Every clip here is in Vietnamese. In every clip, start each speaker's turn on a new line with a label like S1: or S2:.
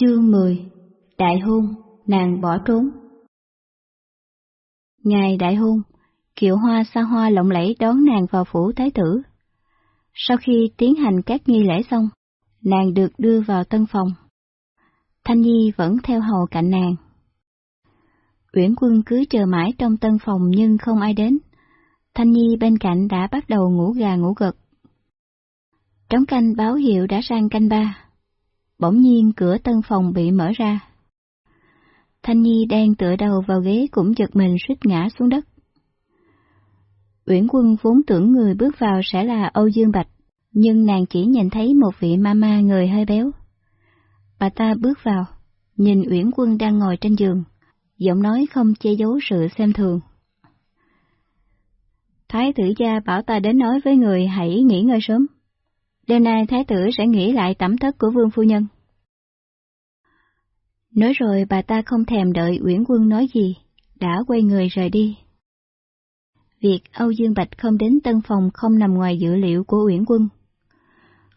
S1: Chương 10 Đại hôn, nàng bỏ trốn Ngày đại hôn, kiệu hoa xa hoa lộng lẫy đón nàng vào phủ thái tử. Sau khi tiến hành các nghi lễ xong, nàng được đưa vào tân phòng. Thanh Nhi vẫn theo hầu cạnh nàng. Uyển quân cứ chờ mãi trong tân phòng nhưng không ai đến. Thanh Nhi bên cạnh đã bắt đầu ngủ gà ngủ gật. Trống canh báo hiệu đã sang canh ba. Bỗng nhiên cửa tân phòng bị mở ra. Thanh Nhi đang tựa đầu vào ghế cũng giật mình suýt ngã xuống đất. Uyển quân vốn tưởng người bước vào sẽ là Âu Dương Bạch, nhưng nàng chỉ nhìn thấy một vị mama người hơi béo. Bà ta bước vào, nhìn Uyển quân đang ngồi trên giường, giọng nói không che giấu sự xem thường. Thái tử gia bảo ta đến nói với người hãy nghỉ ngơi sớm. Đêm nay thái tử sẽ nghĩ lại tẩm thất của vương phu nhân. Nói rồi bà ta không thèm đợi Uyển Quân nói gì, đã quay người rời đi. Việc Âu Dương Bạch không đến tân phòng không nằm ngoài dự liệu của Uyển Quân.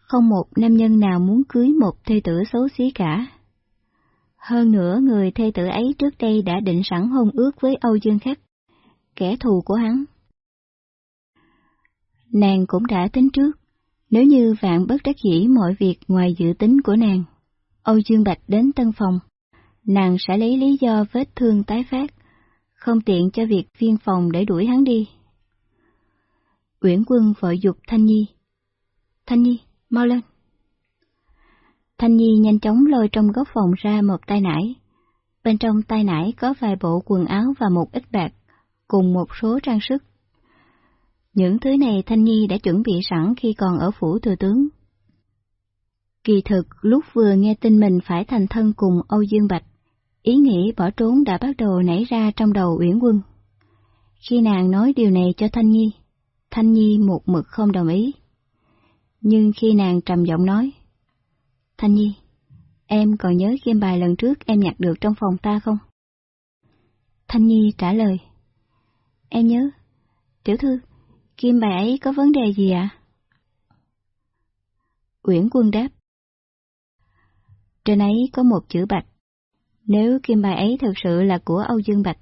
S1: Không một nam nhân nào muốn cưới một thê tử xấu xí cả. Hơn nữa người thê tử ấy trước đây đã định sẵn hôn ước với Âu Dương Khắc, kẻ thù của hắn. Nàng cũng đã tính trước, nếu như vạn bất đắc dĩ mọi việc ngoài dự tính của nàng, Âu Dương Bạch đến tân phòng, nàng sẽ lấy lý do vết thương tái phát, không tiện cho việc viên phòng để đuổi hắn đi. Uyển quân vội dục Thanh Nhi. Thanh Nhi, mau lên. Thanh Nhi nhanh chóng lôi trong góc phòng ra một tay nải. Bên trong tay nải có vài bộ quần áo và một ít bạc, cùng một số trang sức. Những thứ này Thanh Nhi đã chuẩn bị sẵn khi còn ở phủ thừa tướng. Kỳ thực, lúc vừa nghe tin mình phải thành thân cùng Âu Dương Bạch, ý nghĩ bỏ trốn đã bắt đầu nảy ra trong đầu Uyển Quân. Khi nàng nói điều này cho Thanh Nhi, Thanh Nhi một mực không đồng ý. Nhưng khi nàng trầm giọng nói, Thanh Nhi, em còn nhớ game bài lần trước em nhặt được trong phòng ta không? Thanh Nhi trả lời, em nhớ. Tiểu thư, kim bài ấy có vấn đề gì ạ? À? Uyển Quân đáp, trên ấy có một chữ bạch. Nếu kim bài ấy thực sự là của Âu Dương Bạch,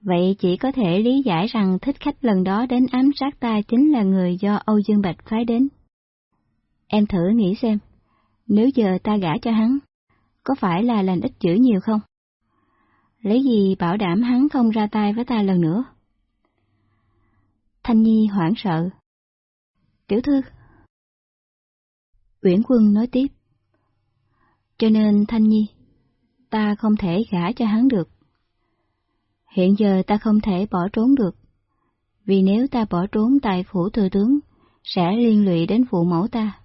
S1: vậy chỉ có thể lý giải rằng thích khách lần đó đến ám sát ta chính là người do Âu Dương Bạch phái đến. Em thử nghĩ xem, nếu giờ ta gả cho hắn, có phải là lành ít dữ nhiều không? Lấy gì bảo đảm hắn không ra tay với ta lần nữa? Thanh Nhi hoảng sợ. Tiểu thư. Uyển Quân nói tiếp. Cho nên Thanh Nhi, ta không thể gả cho hắn được. Hiện giờ ta không thể bỏ trốn được, vì nếu ta bỏ trốn tại phủ thừa tướng, sẽ liên lụy đến phụ mẫu ta.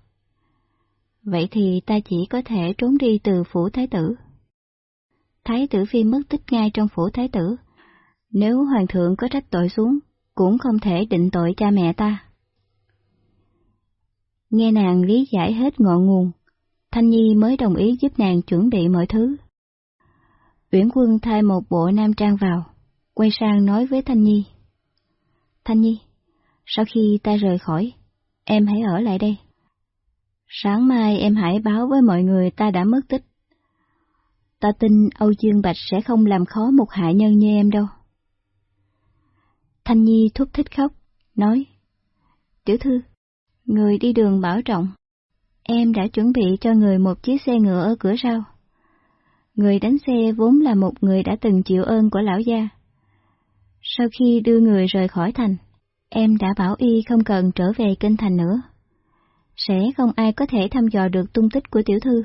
S1: Vậy thì ta chỉ có thể trốn đi từ phủ thái tử. Thái tử phi mất tích ngay trong phủ thái tử, nếu hoàng thượng có trách tội xuống, cũng không thể định tội cha mẹ ta. Nghe nàng lý giải hết ngọn nguồn, Thanh Nhi mới đồng ý giúp nàng chuẩn bị mọi thứ. Uyển Quân thay một bộ nam trang vào, quay sang nói với Thanh Nhi. Thanh Nhi, sau khi ta rời khỏi, em hãy ở lại đây. Sáng mai em hãy báo với mọi người ta đã mất tích. Ta tin Âu Dương Bạch sẽ không làm khó một hạ nhân như em đâu. Thanh Nhi thúc thích khóc, nói, Tiểu thư, người đi đường bảo trọng. Em đã chuẩn bị cho người một chiếc xe ngựa ở cửa sau. Người đánh xe vốn là một người đã từng chịu ơn của lão gia. Sau khi đưa người rời khỏi thành, em đã bảo y không cần trở về kinh thành nữa. Sẽ không ai có thể thăm dò được tung tích của tiểu thư.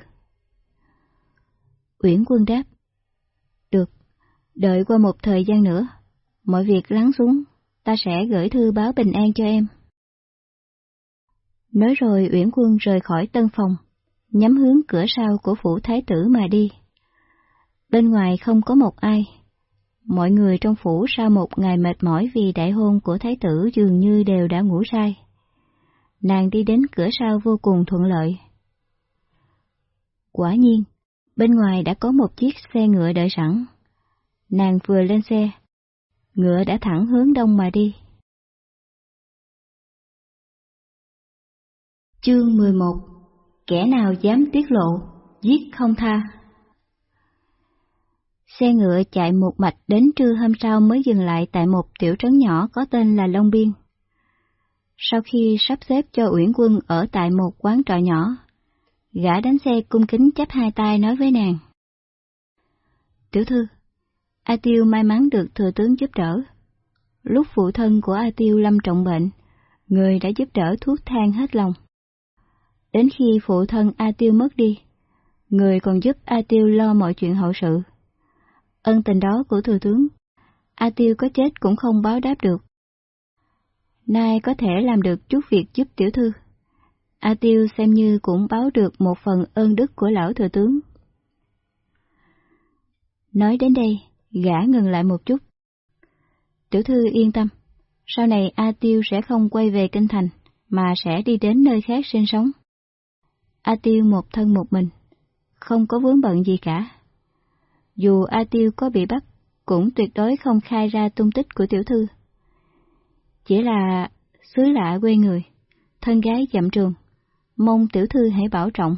S1: Uyển quân đáp. Được, đợi qua một thời gian nữa, mọi việc lắng xuống, ta sẽ gửi thư báo bình an cho em. Nói rồi Uyển Quân rời khỏi tân phòng, nhắm hướng cửa sau của phủ thái tử mà đi. Bên ngoài không có một ai. Mọi người trong phủ sau một ngày mệt mỏi vì đại hôn của thái tử dường như đều đã ngủ say. Nàng đi đến cửa sau vô cùng thuận lợi. Quả nhiên, bên ngoài đã có một chiếc xe ngựa đợi sẵn. Nàng vừa lên xe, ngựa đã thẳng hướng đông mà đi. Chương 11 Kẻ nào dám tiết lộ, giết không tha Xe ngựa chạy một mạch đến trưa hôm sau mới dừng lại tại một tiểu trấn nhỏ có tên là Long Biên. Sau khi sắp xếp cho Uyển Quân ở tại một quán trọ nhỏ, gã đánh xe cung kính chắp hai tay nói với nàng. Tiểu thư, A Tiêu may mắn được thừa tướng giúp đỡ. Lúc phụ thân của A Tiêu lâm trọng bệnh, người đã giúp đỡ thuốc thang hết lòng. Đến khi phụ thân A Tiêu mất đi, người còn giúp A Tiêu lo mọi chuyện hậu sự. Ân tình đó của thừa tướng, A Tiêu có chết cũng không báo đáp được. Nay có thể làm được chút việc giúp tiểu thư. A Tiêu xem như cũng báo được một phần ơn đức của lão thừa tướng. Nói đến đây, gã ngừng lại một chút. Tiểu thư yên tâm, sau này A Tiêu sẽ không quay về kinh thành, mà sẽ đi đến nơi khác sinh sống. A Tiêu một thân một mình, không có vướng bận gì cả. Dù A Tiêu có bị bắt, cũng tuyệt đối không khai ra tung tích của tiểu thư. Chỉ là xứ lạ quê người, thân gái dặm trường, mong tiểu thư hãy bảo trọng.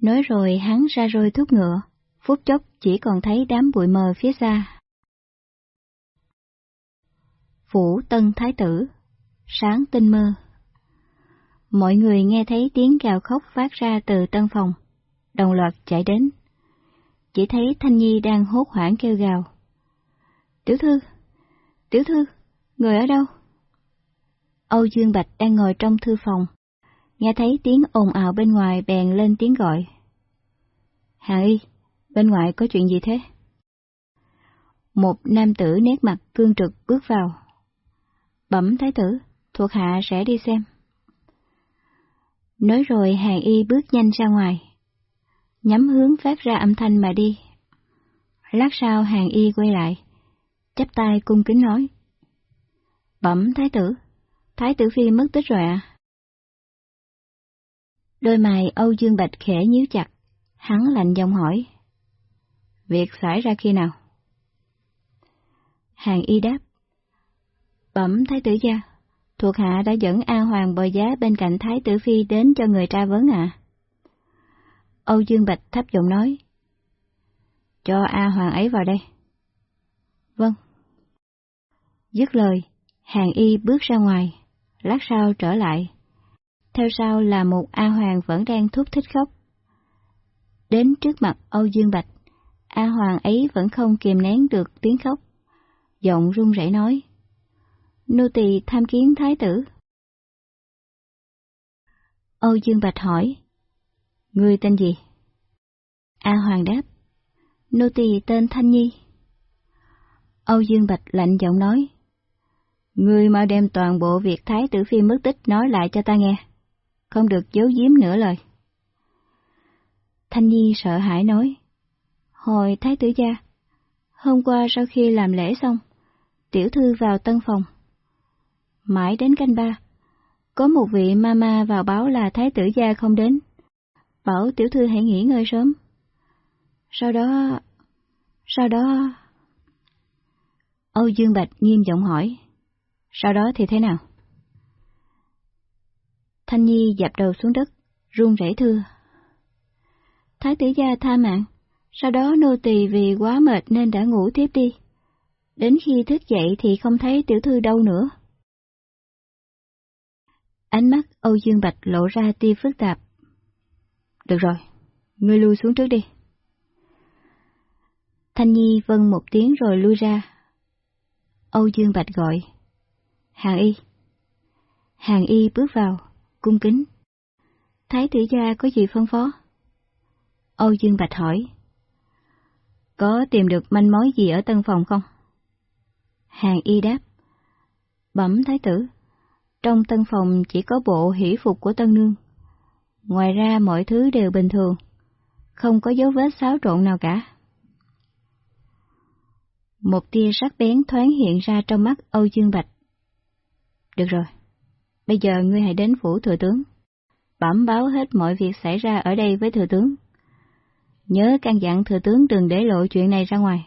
S1: Nói rồi hắn ra roi thuốc ngựa, phút chốc chỉ còn thấy đám bụi mờ phía xa. Phủ Tân Thái Tử Sáng tinh mơ Mọi người nghe thấy tiếng gào khóc phát ra từ tân phòng, đồng loạt chạy đến. Chỉ thấy Thanh Nhi đang hốt hoảng kêu gào. Tiểu thư! Tiểu thư! Người ở đâu? Âu Dương Bạch đang ngồi trong thư phòng, nghe thấy tiếng ồn ào bên ngoài bèn lên tiếng gọi. Hà Y, bên ngoài có chuyện gì thế? Một nam tử nét mặt cương trực bước vào. Bẩm thái tử, thuộc hạ sẽ đi xem. Nói rồi hàng y bước nhanh ra ngoài, nhắm hướng phát ra âm thanh mà đi. Lát sau hàng y quay lại, chắp tay cung kính nói. Bẩm thái tử, thái tử phi mất tích rồi à? Đôi mày Âu Dương Bạch khẽ nhíu chặt, hắn lạnh giọng hỏi. Việc xảy ra khi nào? Hàng y đáp. Bẩm thái tử gia, thuộc hạ đã dẫn A Hoàng bồi giá bên cạnh thái tử phi đến cho người tra vấn à? Âu Dương Bạch thấp giọng nói. Cho A Hoàng ấy vào đây. Vâng. Dứt lời, hàng y bước ra ngoài, lát sau trở lại. Theo sau là một A Hoàng vẫn đang thúc thích khóc. Đến trước mặt Âu Dương Bạch, A Hoàng ấy vẫn không kìm nén được tiếng khóc. Giọng run rẩy nói. Nô tỳ tham kiến thái tử. Âu Dương Bạch hỏi. Ngươi tên gì? A Hoàng đáp. Nô tỳ tên Thanh Nhi. Âu Dương Bạch lạnh giọng nói. Ngươi mau đem toàn bộ việc Thái tử Phi mất tích nói lại cho ta nghe. Không được giấu giếm nửa lời. Thanh Nhi sợ hãi nói. Hồi Thái tử gia, hôm qua sau khi làm lễ xong, tiểu thư vào tân phòng. Mãi đến canh ba, có một vị mama vào báo là Thái tử gia không đến. Bảo tiểu thư hãy nghỉ ngơi sớm. Sau đó... Sau đó... Âu Dương Bạch nghiêm giọng hỏi. Sau đó thì thế nào? Thanh Nhi dập đầu xuống đất, run rẩy thưa. Thái tử gia tha mạng, sau đó nô tỳ vì quá mệt nên đã ngủ tiếp đi. Đến khi thức dậy thì không thấy tiểu thư đâu nữa. Ánh mắt Âu Dương Bạch lộ ra tia phức tạp. Được rồi, ngươi lui xuống trước đi. Thanh Nhi vâng một tiếng rồi lui ra. Âu Dương Bạch gọi. Hàng y. Hàng y bước vào, cung kính. Thái tử gia có gì phân phó? Âu Dương Bạch hỏi. Có tìm được manh mối gì ở tân phòng không? Hàng y đáp. Bẩm thái tử, trong tân phòng chỉ có bộ hỷ phục của tân nương. Ngoài ra mọi thứ đều bình thường, không có dấu vết xáo trộn nào cả. Một tia sắc bén thoáng hiện ra trong mắt Âu Dương Bạch. Được rồi, bây giờ ngươi hãy đến phủ thừa tướng, bẩm báo hết mọi việc xảy ra ở đây với thừa tướng. Nhớ căn dặn thừa tướng đừng để lộ chuyện này ra ngoài.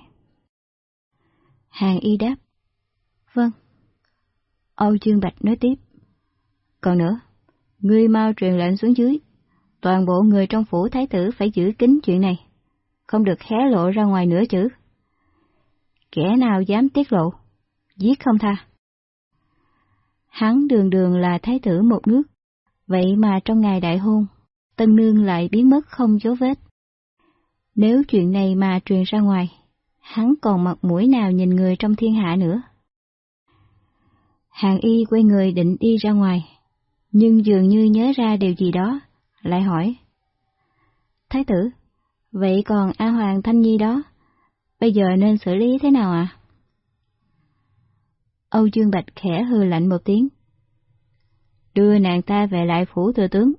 S1: Hàng y đáp. Vâng. Âu Dương Bạch nói tiếp. Còn nữa, ngươi mau truyền lệnh xuống dưới, toàn bộ người trong phủ thái tử phải giữ kín chuyện này, không được hé lộ ra ngoài nữa chứ. Kẻ nào dám tiết lộ, giết không tha. Hắn đường đường là thái tử một nước, vậy mà trong ngày đại hôn, tân nương lại biến mất không dấu vết. Nếu chuyện này mà truyền ra ngoài, hắn còn mặt mũi nào nhìn người trong thiên hạ nữa. Hàng y quay người định đi ra ngoài, nhưng dường như nhớ ra điều gì đó, lại hỏi. Thái tử, vậy còn A Hoàng Thanh Nhi đó, bây giờ nên xử lý thế nào ạ? À? Âu Dương Bạch khẽ hư lạnh một tiếng. Đưa nàng ta về lại phủ thừa tướng.